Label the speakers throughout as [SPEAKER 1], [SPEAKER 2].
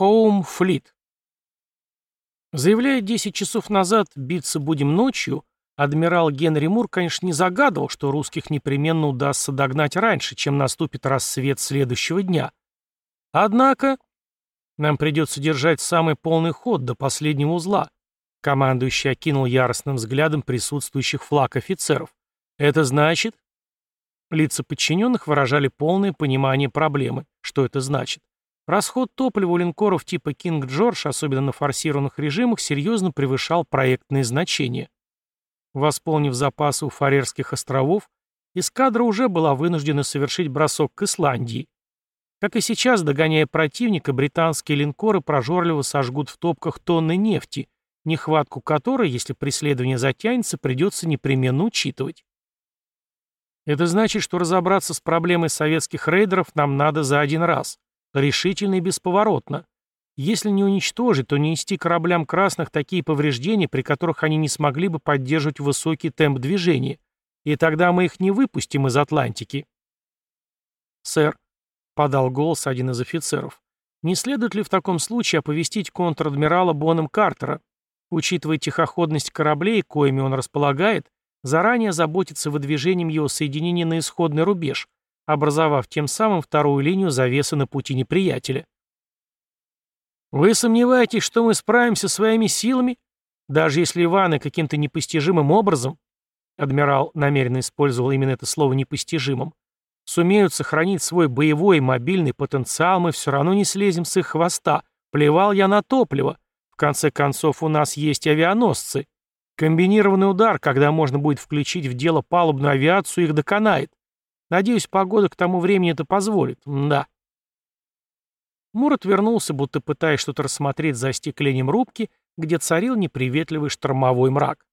[SPEAKER 1] Home Fleet. Заявляя 10 часов назад «биться будем ночью», адмирал Генри Мур, конечно, не загадывал, что русских непременно удастся догнать раньше, чем наступит рассвет следующего дня. Однако нам придется держать самый полный ход до последнего узла. Командующий окинул яростным взглядом присутствующих флаг офицеров. Это значит... Лица подчиненных выражали полное понимание проблемы. Что это значит? Расход топлива у линкоров типа «Кинг Джордж», особенно на форсированных режимах, серьезно превышал проектные значения. Восполнив запасы у Фарерских островов, эскадра уже была вынуждена совершить бросок к Исландии. Как и сейчас, догоняя противника, британские линкоры прожорливо сожгут в топках тонны нефти, нехватку которой, если преследование затянется, придется непременно учитывать. Это значит, что разобраться с проблемой советских рейдеров нам надо за один раз. Решительно и бесповоротно. Если не уничтожить, то нести кораблям красных такие повреждения, при которых они не смогли бы поддерживать высокий темп движения. И тогда мы их не выпустим из Атлантики. «Сэр», — подал голос один из офицеров, «не следует ли в таком случае оповестить контр-адмирала Боном Картера? Учитывая тихоходность кораблей, коими он располагает, заранее заботиться выдвижением его соединения на исходный рубеж, образовав тем самым вторую линию завесы на пути неприятеля. Вы сомневаетесь, что мы справимся своими силами? Даже если Иваны каким-то непостижимым образом, адмирал намеренно использовал именно это слово «непостижимым», сумеют сохранить свой боевой и мобильный потенциал, мы все равно не слезем с их хвоста. Плевал я на топливо. В конце концов, у нас есть авианосцы. Комбинированный удар, когда можно будет включить в дело палубную авиацию, их доконает. Надеюсь, погода к тому времени это позволит. Да. Мур отвернулся, будто пытаясь что-то рассмотреть за остеклением рубки, где царил неприветливый штормовой мрак.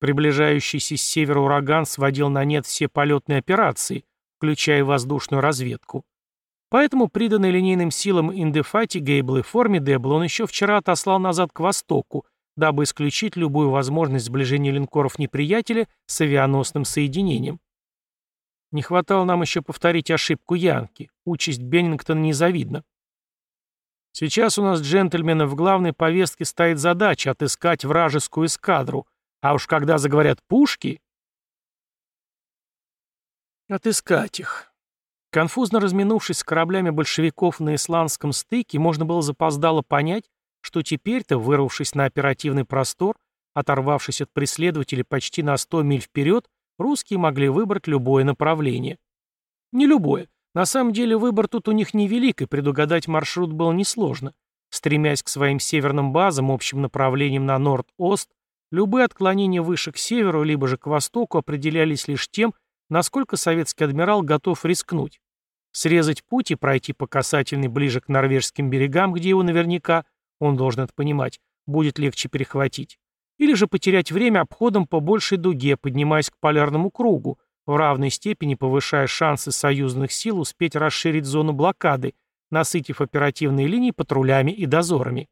[SPEAKER 1] Приближающийся с севера ураган сводил на нет все полетные операции, включая воздушную разведку. Поэтому приданный линейным силам Индефатигейбл и Формидебл он еще вчера отослал назад к востоку, дабы исключить любую возможность сближения линкоров неприятеля с авианосным соединением. Не хватало нам еще повторить ошибку Янки. Участь Беннингтона незавидна. Сейчас у нас, джентльмены, в главной повестке стоит задача отыскать вражескую эскадру. А уж когда заговорят пушки... Отыскать их. Конфузно разминувшись с кораблями большевиков на исландском стыке, можно было запоздало понять, что теперь-то, вырвавшись на оперативный простор, оторвавшись от преследователей почти на 100 миль вперед, русские могли выбрать любое направление. Не любое. На самом деле выбор тут у них невелик, и предугадать маршрут было несложно. Стремясь к своим северным базам общим направлением на Норд-Ост, любые отклонения выше к северу, либо же к востоку определялись лишь тем, насколько советский адмирал готов рискнуть. Срезать путь и пройти по касательной ближе к норвежским берегам, где его наверняка, он должен это понимать, будет легче перехватить или же потерять время обходом по большей дуге, поднимаясь к полярному кругу, в равной степени повышая шансы союзных сил успеть расширить зону блокады, насытив оперативные линии патрулями и дозорами.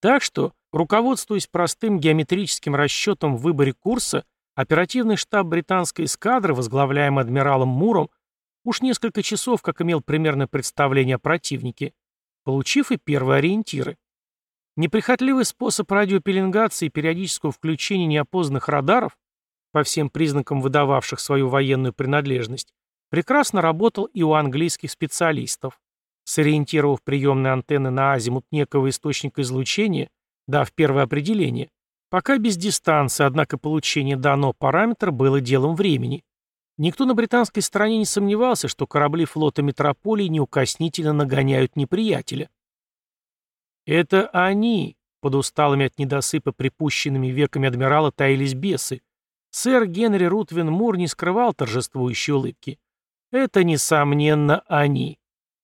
[SPEAKER 1] Так что, руководствуясь простым геометрическим расчетом в выборе курса, оперативный штаб британской эскадры, возглавляемый адмиралом Муром, уж несколько часов как имел примерное представление о противнике, получив и первые ориентиры. Неприхотливый способ радиопеленгации и периодического включения неопознанных радаров, по всем признакам выдававших свою военную принадлежность, прекрасно работал и у английских специалистов. Сориентировав приемные антенны на азимут некого источника излучения, дав первое определение, пока без дистанции, однако получение данного параметра было делом времени. Никто на британской стороне не сомневался, что корабли флота метрополии неукоснительно нагоняют неприятеля. Это они, под усталыми от недосыпа припущенными веками адмирала таились бесы. Сэр Генри Рутвин Мур не скрывал торжествующей улыбки. Это, несомненно, они.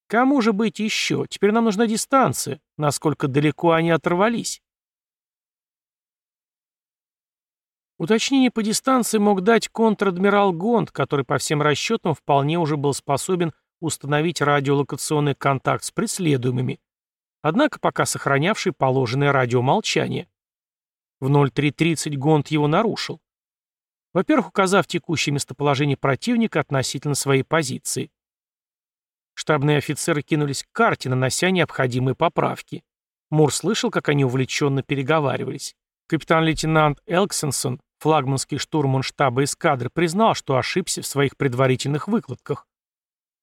[SPEAKER 1] Кому же быть еще? Теперь нам нужна дистанция. Насколько далеко они оторвались? Уточнение по дистанции мог дать контр-адмирал Гонд, который по всем расчетам вполне уже был способен установить радиолокационный контакт с преследуемыми однако пока сохранявший положенное радиомолчание. В 03.30 Гонт его нарушил. Во-первых, указав текущее местоположение противника относительно своей позиции. Штабные офицеры кинулись к карте, нанося необходимые поправки. Мур слышал, как они увлеченно переговаривались. Капитан-лейтенант Элксенсон, флагманский штурман штаба эскадры, признал, что ошибся в своих предварительных выкладках.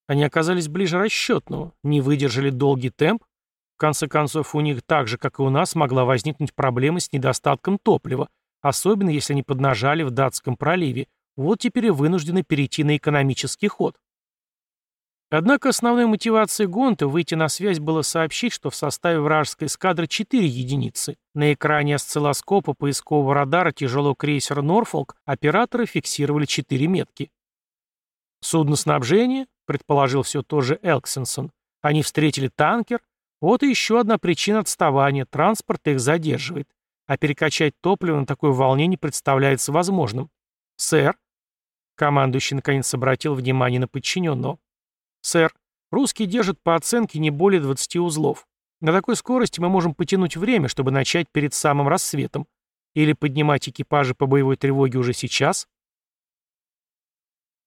[SPEAKER 1] Они оказались ближе расчетного, не выдержали долгий темп. В конце концов, у них так же, как и у нас, могла возникнуть проблема с недостатком топлива, особенно если они поднажали в Датском проливе. Вот теперь и вынуждены перейти на экономический ход. Однако основной мотивацией Гонта выйти на связь было сообщить, что в составе вражеской эскадры 4 единицы. На экране осциллоскопа поискового радара тяжелого крейсера «Норфолк» операторы фиксировали 4 метки. Судно снабжения, предположил все тот же Элксенсон. Они встретили танкер. Вот и еще одна причина отставания. Транспорт их задерживает. А перекачать топливо на такое волне не представляется возможным. «Сэр?» Командующий наконец обратил внимание на подчиненного. «Сэр, русские держат по оценке не более 20 узлов. На такой скорости мы можем потянуть время, чтобы начать перед самым рассветом. Или поднимать экипажи по боевой тревоге уже сейчас?»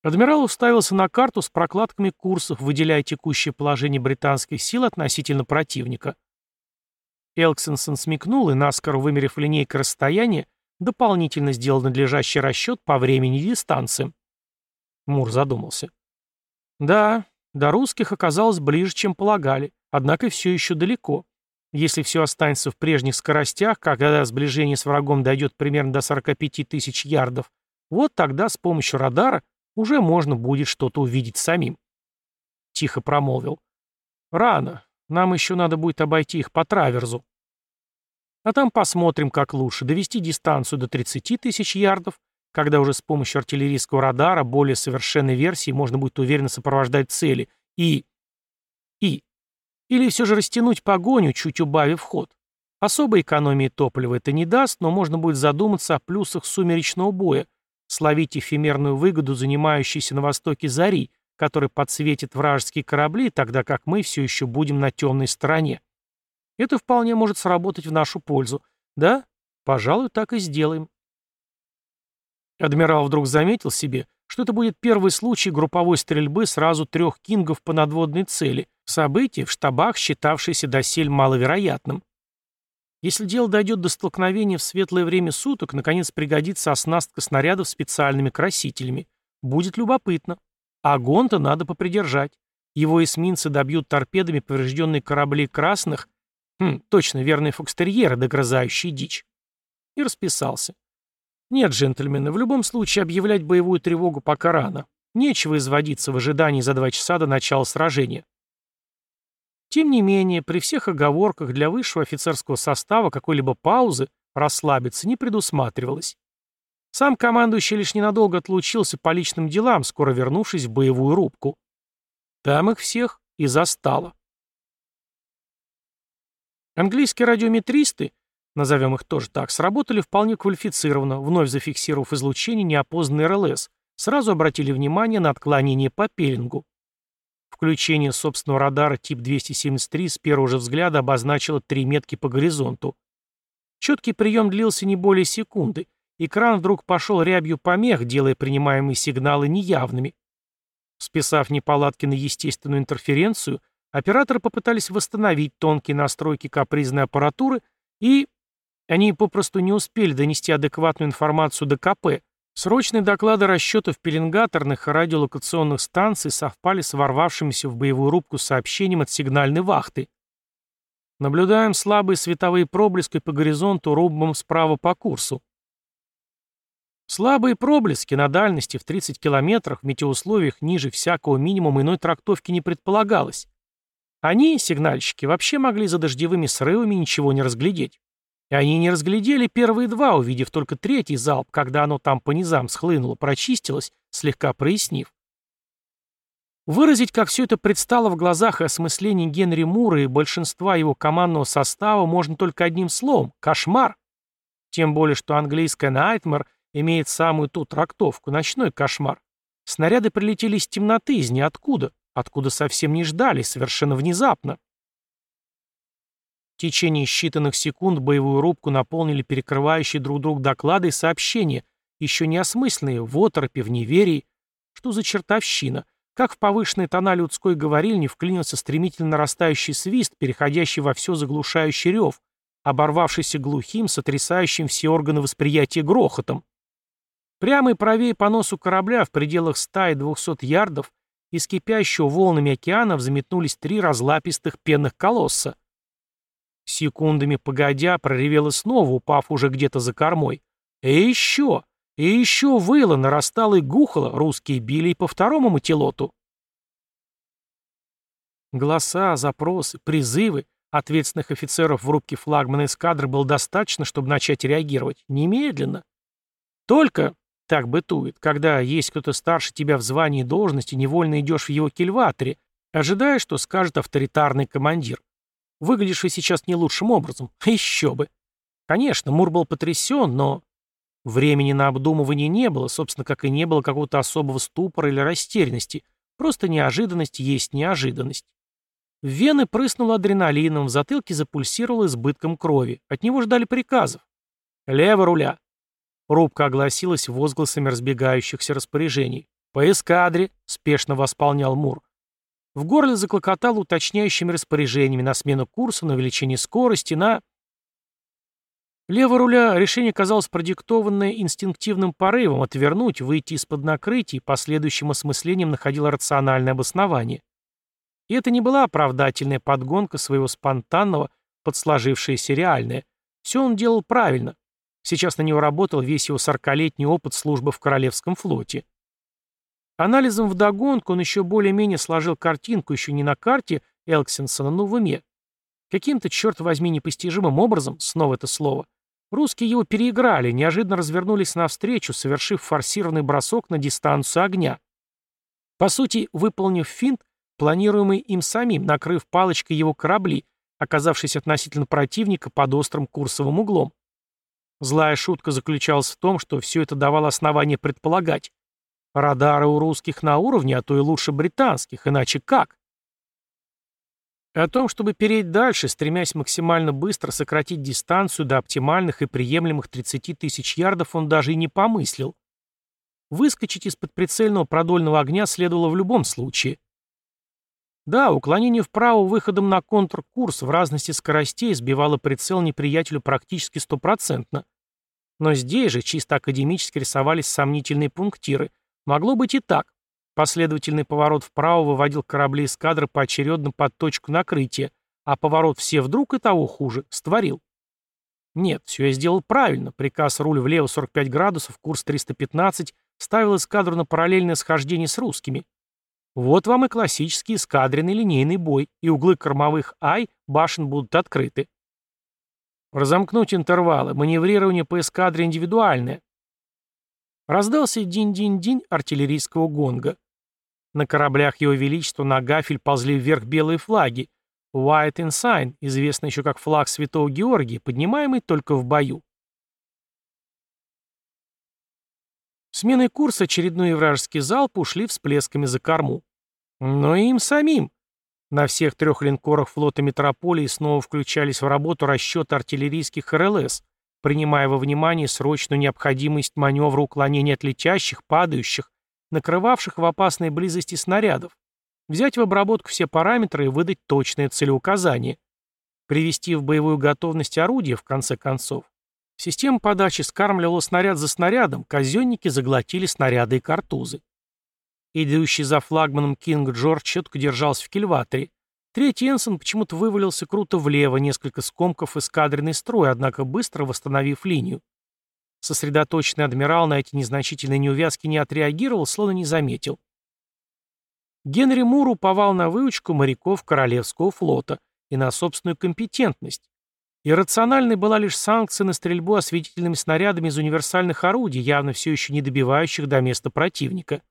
[SPEAKER 1] Адмирал уставился на карту с прокладками курсов, выделяя текущее положение британских сил относительно противника. Элксенсон смекнул и, наскоро вымерив линейкой расстояние, дополнительно сделал надлежащий расчет по времени и дистанциям. Мур задумался. Да, до русских оказалось ближе, чем полагали, однако все еще далеко. Если все останется в прежних скоростях, когда сближение с врагом дойдет примерно до 45 тысяч ярдов, вот тогда с помощью радара уже можно будет что-то увидеть самим. Тихо промолвил. Рано. Нам еще надо будет обойти их по траверзу. А там посмотрим, как лучше. Довести дистанцию до 30 тысяч ярдов когда уже с помощью артиллерийского радара более совершенной версии можно будет уверенно сопровождать цели, и... и... Или все же растянуть погоню, чуть убавив ход. Особой экономии топлива это не даст, но можно будет задуматься о плюсах сумеречного боя, словить эфемерную выгоду, занимающейся на востоке зари, который подсветит вражеские корабли, тогда как мы все еще будем на темной стороне. Это вполне может сработать в нашу пользу. Да? Пожалуй, так и сделаем. Адмирал вдруг заметил себе, что это будет первый случай групповой стрельбы сразу трех кингов по надводной цели, событие в штабах, считавшееся досель маловероятным. Если дело дойдет до столкновения в светлое время суток, наконец пригодится оснастка снарядов специальными красителями. Будет любопытно. А Гонта надо попридержать. Его эсминцы добьют торпедами поврежденные корабли красных, хм, точно верные фокстерьеры, догрызающие дичь. И расписался. Нет, джентльмены, в любом случае объявлять боевую тревогу пока рано. Нечего изводиться в ожидании за два часа до начала сражения. Тем не менее, при всех оговорках для высшего офицерского состава какой-либо паузы расслабиться не предусматривалось. Сам командующий лишь ненадолго отлучился по личным делам, скоро вернувшись в боевую рубку. Там их всех и застало. Английские радиометристы назовем их тоже так, сработали вполне квалифицированно, вновь зафиксировав излучение неопознанной РЛС, сразу обратили внимание на отклонение по пеленгу. Включение собственного радара тип 273 с первого же взгляда обозначило три метки по горизонту. Четкий прием длился не более секунды. Экран вдруг пошел рябью помех, делая принимаемые сигналы неявными. Списав неполадки на естественную интерференцию, операторы попытались восстановить тонкие настройки капризной аппаратуры и они попросту не успели донести адекватную информацию до КП. Срочные доклады расчетов пеленгаторных и радиолокационных станций совпали с ворвавшимися в боевую рубку сообщением от сигнальной вахты. Наблюдаем слабые световые проблески по горизонту рубом справа по курсу. Слабые проблески на дальности в 30 километрах в метеоусловиях ниже всякого минимума иной трактовки не предполагалось. Они, сигнальщики, вообще могли за дождевыми срывами ничего не разглядеть. И они не разглядели первые два, увидев только третий залп, когда оно там по низам схлынуло, прочистилось, слегка прояснив. Выразить, как все это предстало в глазах и осмыслении Генри Мура и большинства его командного состава можно только одним словом – кошмар. Тем более, что английская «Найтмер» имеет самую ту трактовку – ночной кошмар. Снаряды прилетели из темноты, из ниоткуда, откуда совсем не ждали, совершенно внезапно. В течение считанных секунд боевую рубку наполнили перекрывающие друг друга доклады и сообщения, еще не осмысленные, в оторопе, в неверии. Что за чертовщина? как в повышенные тона людской говорильни вклинился стремительно нарастающий свист, переходящий во все заглушающий рев, оборвавшийся глухим, сотрясающим все органы восприятия грохотом. Прямо и правее по носу корабля в пределах 100 и 200 ярдов из кипящего волнами океана взметнулись три разлапистых пенных колосса. Секундами погодя проревело снова, упав уже где-то за кормой. И еще! И еще выло, нарастало и гухало, русские били и по второму мотилоту. Голоса, запросы, призывы ответственных офицеров в рубке флагмана эскадры было достаточно, чтобы начать реагировать. Немедленно. Только, так бытует, когда есть кто-то старше тебя в звании и должности, невольно идешь в его кильваторе, ожидая, что скажет авторитарный командир. Выглядишь вы сейчас не лучшим образом. Еще бы. Конечно, Мур был потрясен, но Времени на обдумывание не было, собственно, как и не было какого-то особого ступора или растерянности. Просто неожиданность есть неожиданность. В вены прыснуло адреналином, в затылке запульсировало избытком крови. От него ждали приказов. «Лево руля!» Рубка огласилась возгласами разбегающихся распоряжений. «По эскадре!» — спешно восполнял Мур. В горле заклокотал уточняющими распоряжениями на смену курса, на увеличение скорости, на... Лево руля решение казалось продиктованное инстинктивным порывом отвернуть, выйти из-под накрытия последующим осмыслением находило рациональное обоснование. И это не была оправдательная подгонка своего спонтанного, подсложившееся реальное. Все он делал правильно. Сейчас на него работал весь его сорокалетний опыт службы в Королевском флоте. Анализом вдогонку он еще более-менее сложил картинку еще не на карте Элксенсона, но в уме. Каким-то, черт возьми, непостижимым образом, снова это слово, Русские его переиграли, неожиданно развернулись навстречу, совершив форсированный бросок на дистанцию огня. По сути, выполнив финт, планируемый им самим, накрыв палочкой его корабли, оказавшись относительно противника под острым курсовым углом. Злая шутка заключалась в том, что все это давало основание предполагать. Радары у русских на уровне, а то и лучше британских, иначе как? О том, чтобы перейти дальше, стремясь максимально быстро сократить дистанцию до оптимальных и приемлемых 30 тысяч ярдов, он даже и не помыслил. Выскочить из-под прицельного продольного огня следовало в любом случае. Да, уклонение вправо выходом на контркурс в разности скоростей сбивало прицел неприятелю практически стопроцентно. Но здесь же чисто академически рисовались сомнительные пунктиры. Могло быть и так. Последовательный поворот вправо выводил корабли эскадры поочередно под точку накрытия, а поворот все вдруг и того хуже, створил. Нет, все я сделал правильно. Приказ руль влево 45 градусов, курс 315, ставил эскадру на параллельное схождение с русскими. Вот вам и классический эскадренный линейный бой, и углы кормовых «Ай» башен будут открыты. Разомкнуть интервалы, маневрирование по эскадре индивидуальное. Раздался динь-динь-динь артиллерийского гонга. На кораблях Его Величества на гафель ползли вверх белые флаги. White Ensign, известный еще как флаг Святого Георгия, поднимаемый только в бою. Сменой курса очередной вражеский залп ушли всплесками за корму. Но и им самим. На всех трех линкорах флота Метрополии снова включались в работу расчеты артиллерийских РЛС, принимая во внимание срочную необходимость маневра уклонения от летящих, падающих накрывавших в опасной близости снарядов, взять в обработку все параметры и выдать точное целеуказание, привести в боевую готовность орудия, в конце концов. Система подачи скармливала снаряд за снарядом, казенники заглотили снаряды и картузы. Идущий за флагманом Кинг Джордж четко держался в кильваторе. Третий Энсон почему-то вывалился круто влево, несколько скомков эскадренный строй, однако быстро восстановив линию. Сосредоточенный адмирал на эти незначительные неувязки не отреагировал, словно не заметил. Генри Мур уповал на выучку моряков Королевского флота и на собственную компетентность. Иррациональной была лишь санкция на стрельбу осветительными снарядами из универсальных орудий, явно все еще не добивающих до места противника.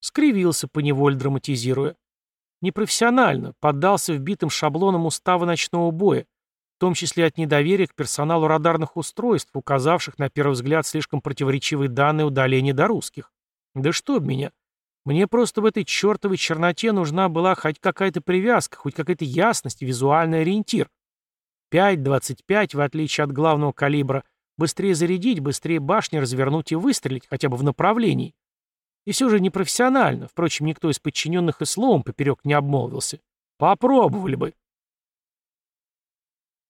[SPEAKER 1] Скривился, поневоле драматизируя. Непрофессионально, поддался вбитым шаблоном устава ночного боя, в том числе от недоверия к персоналу радарных устройств, указавших на первый взгляд слишком противоречивые данные удаления до русских. Да что об меня. Мне просто в этой чертовой черноте нужна была хоть какая-то привязка, хоть какая-то ясность, визуальный ориентир. 5.25, в отличие от главного калибра, быстрее зарядить, быстрее башни развернуть и выстрелить, хотя бы в направлении. И все же непрофессионально. Впрочем, никто из подчиненных и словом поперек не обмолвился. Попробовали бы.